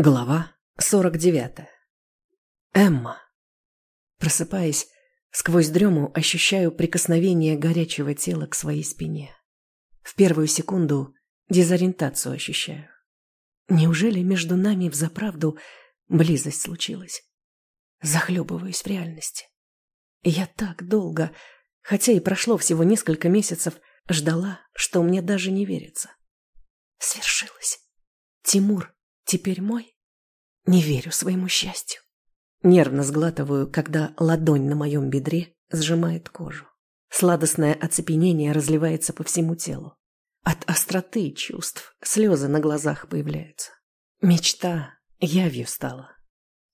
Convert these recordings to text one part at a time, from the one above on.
Глава 49. Эмма. Просыпаясь, сквозь дрему ощущаю прикосновение горячего тела к своей спине. В первую секунду дезориентацию ощущаю. Неужели между нами взаправду близость случилась? Захлебываюсь в реальности. Я так долго, хотя и прошло всего несколько месяцев, ждала, что мне даже не верится. Свершилось. Тимур Теперь мой? Не верю своему счастью. Нервно сглатываю, когда ладонь на моем бедре сжимает кожу. Сладостное оцепенение разливается по всему телу. От остроты чувств слезы на глазах появляются. Мечта явью стала.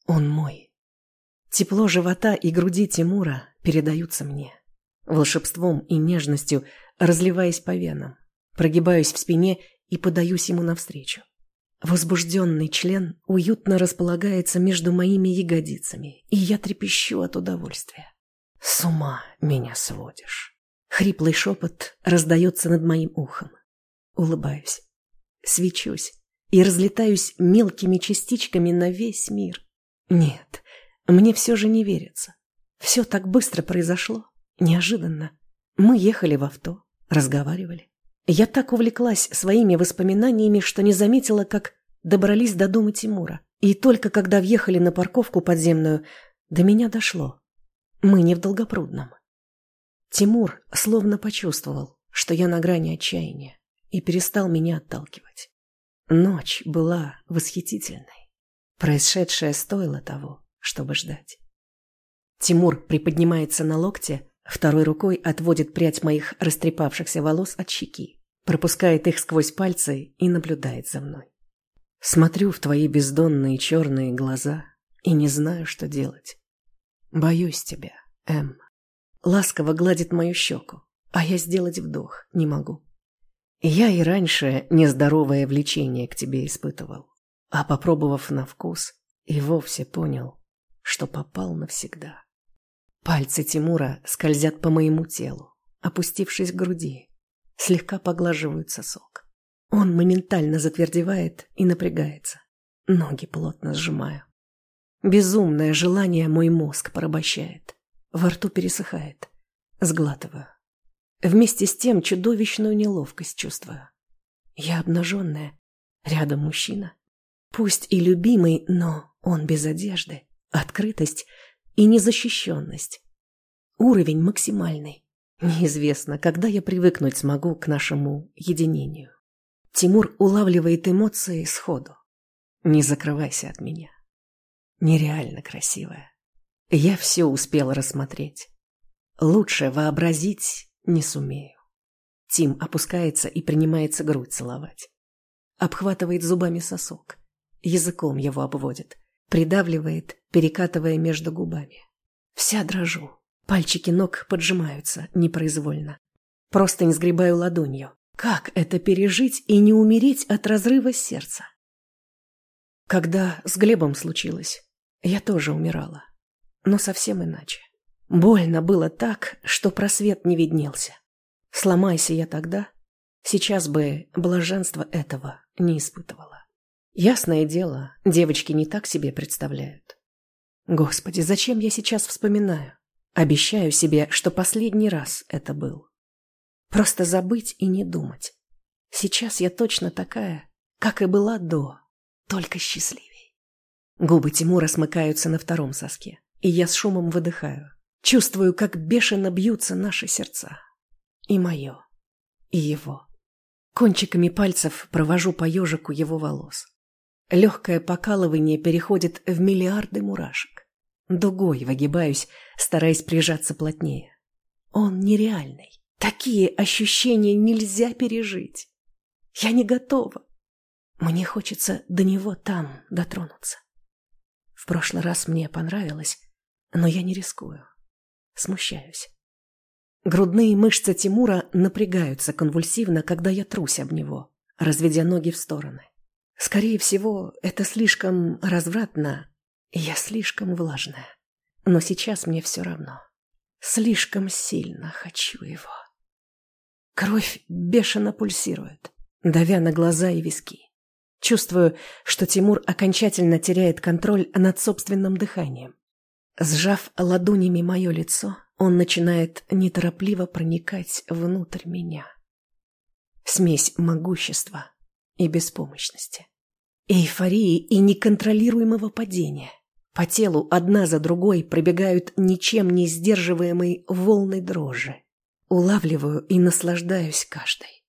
Он мой. Тепло живота и груди Тимура передаются мне. Волшебством и нежностью разливаясь по венам. Прогибаюсь в спине и подаюсь ему навстречу. Возбужденный член уютно располагается между моими ягодицами, и я трепещу от удовольствия. С ума меня сводишь. Хриплый шепот раздается над моим ухом. Улыбаюсь, свечусь и разлетаюсь мелкими частичками на весь мир. Нет, мне все же не верится. Все так быстро произошло, неожиданно. Мы ехали в авто, разговаривали. Я так увлеклась своими воспоминаниями, что не заметила, как добрались до дома Тимура. И только когда въехали на парковку подземную, до меня дошло. Мы не в Долгопрудном. Тимур словно почувствовал, что я на грани отчаяния, и перестал меня отталкивать. Ночь была восхитительной. Происшедшее стоило того, чтобы ждать. Тимур приподнимается на локте, Второй рукой отводит прядь моих растрепавшихся волос от щеки, пропускает их сквозь пальцы и наблюдает за мной. Смотрю в твои бездонные черные глаза и не знаю, что делать. Боюсь тебя, Эм. Ласково гладит мою щеку, а я сделать вдох не могу. Я и раньше нездоровое влечение к тебе испытывал, а попробовав на вкус, и вовсе понял, что попал навсегда. Пальцы Тимура скользят по моему телу, опустившись к груди, слегка поглаживают сосок. Он моментально затвердевает и напрягается. Ноги плотно сжимаю. Безумное желание мой мозг порабощает. Во рту пересыхает. Сглатываю. Вместе с тем чудовищную неловкость чувствую. Я обнаженная. Рядом мужчина. Пусть и любимый, но он без одежды. Открытость и незащищенность. Уровень максимальный. Неизвестно, когда я привыкнуть смогу к нашему единению. Тимур улавливает эмоции сходу. Не закрывайся от меня. Нереально красивая. Я все успел рассмотреть. Лучше вообразить не сумею. Тим опускается и принимается грудь целовать. Обхватывает зубами сосок. Языком его обводит придавливает, перекатывая между губами. Вся дрожу. Пальчики ног поджимаются непроизвольно. Просто не сгребаю ладонью. Как это пережить и не умереть от разрыва сердца? Когда с Глебом случилось, я тоже умирала. Но совсем иначе. Больно было так, что просвет не виднелся. Сломайся я тогда, сейчас бы блаженство этого не испытывала. Ясное дело, девочки не так себе представляют. Господи, зачем я сейчас вспоминаю? Обещаю себе, что последний раз это был. Просто забыть и не думать. Сейчас я точно такая, как и была до, только счастливей. Губы Тимура смыкаются на втором соске, и я с шумом выдыхаю. Чувствую, как бешено бьются наши сердца. И мое, и его. Кончиками пальцев провожу по ежику его волос. Легкое покалывание переходит в миллиарды мурашек. Дугой выгибаюсь, стараясь прижаться плотнее. Он нереальный. Такие ощущения нельзя пережить. Я не готова. Мне хочется до него там дотронуться. В прошлый раз мне понравилось, но я не рискую. Смущаюсь. Грудные мышцы Тимура напрягаются конвульсивно, когда я трусь об него, разведя ноги в стороны. Скорее всего, это слишком развратно, я слишком влажная. Но сейчас мне все равно. Слишком сильно хочу его. Кровь бешено пульсирует, давя на глаза и виски. Чувствую, что Тимур окончательно теряет контроль над собственным дыханием. Сжав ладонями мое лицо, он начинает неторопливо проникать внутрь меня. Смесь могущества и беспомощности. Эйфории и неконтролируемого падения. По телу одна за другой пробегают ничем не сдерживаемые волны дрожи. Улавливаю и наслаждаюсь каждой.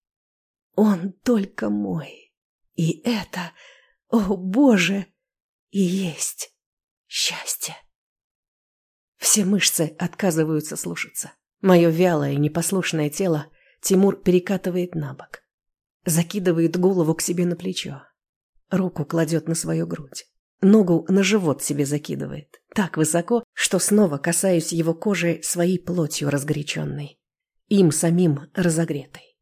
Он только мой. И это, о боже, и есть счастье. Все мышцы отказываются слушаться. Мое вялое непослушное тело Тимур перекатывает на бок. Закидывает голову к себе на плечо. Руку кладет на свою грудь. Ногу на живот себе закидывает. Так высоко, что снова касаюсь его кожи своей плотью разгоряченной. Им самим разогретой.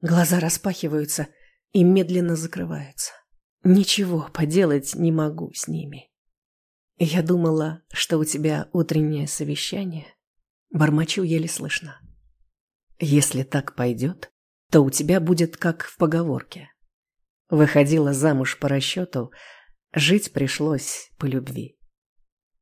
Глаза распахиваются и медленно закрываются. Ничего поделать не могу с ними. Я думала, что у тебя утреннее совещание. Бормочу еле слышно. Если так пойдет, то у тебя будет как в поговорке. Выходила замуж по расчету, жить пришлось по любви.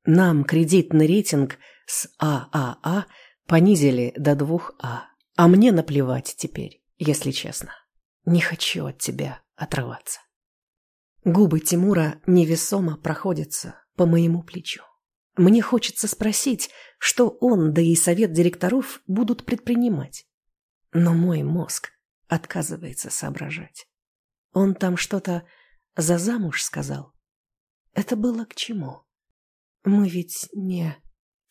Нам кредитный рейтинг с ААА понизили до двух А, а мне наплевать теперь, если честно. Не хочу от тебя отрываться. Губы Тимура невесомо проходятся по моему плечу. Мне хочется спросить, что он, да и совет директоров будут предпринимать. Но мой мозг отказывается соображать. Он там что-то за замуж сказал. Это было к чему? Мы ведь не...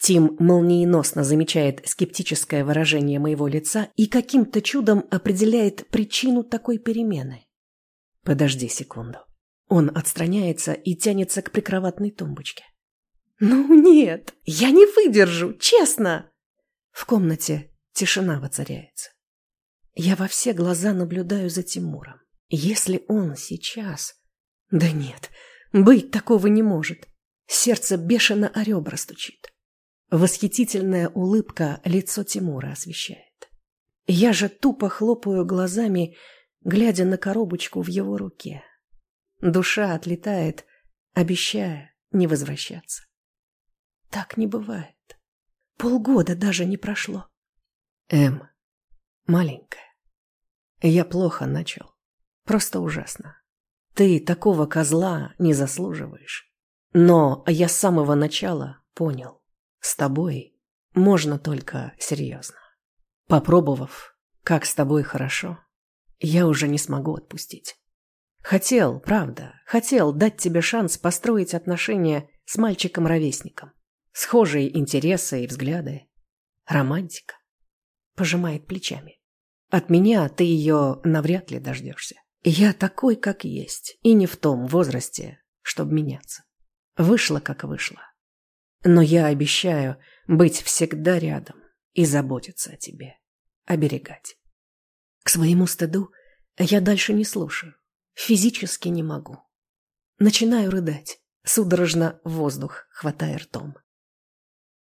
Тим молниеносно замечает скептическое выражение моего лица и каким-то чудом определяет причину такой перемены. Подожди секунду. Он отстраняется и тянется к прикроватной тумбочке. «Ну нет, я не выдержу, честно!» В комнате тишина воцаряется. Я во все глаза наблюдаю за Тимуром. Если он сейчас... Да нет, быть такого не может. Сердце бешено о ребра стучит. Восхитительная улыбка лицо Тимура освещает. Я же тупо хлопаю глазами, глядя на коробочку в его руке. Душа отлетает, обещая не возвращаться. Так не бывает. Полгода даже не прошло. Эм, маленькая, я плохо начал. Просто ужасно. Ты такого козла не заслуживаешь. Но я с самого начала понял, с тобой можно только серьезно. Попробовав, как с тобой хорошо, я уже не смогу отпустить. Хотел, правда, хотел дать тебе шанс построить отношения с мальчиком-ровесником. Схожие интересы и взгляды. Романтика. Пожимает плечами. От меня ты ее навряд ли дождешься. Я такой, как есть, и не в том возрасте, чтобы меняться. Вышло, как вышло. Но я обещаю быть всегда рядом и заботиться о тебе, оберегать. К своему стыду я дальше не слушаю. Физически не могу. Начинаю рыдать, судорожно воздух хватая ртом.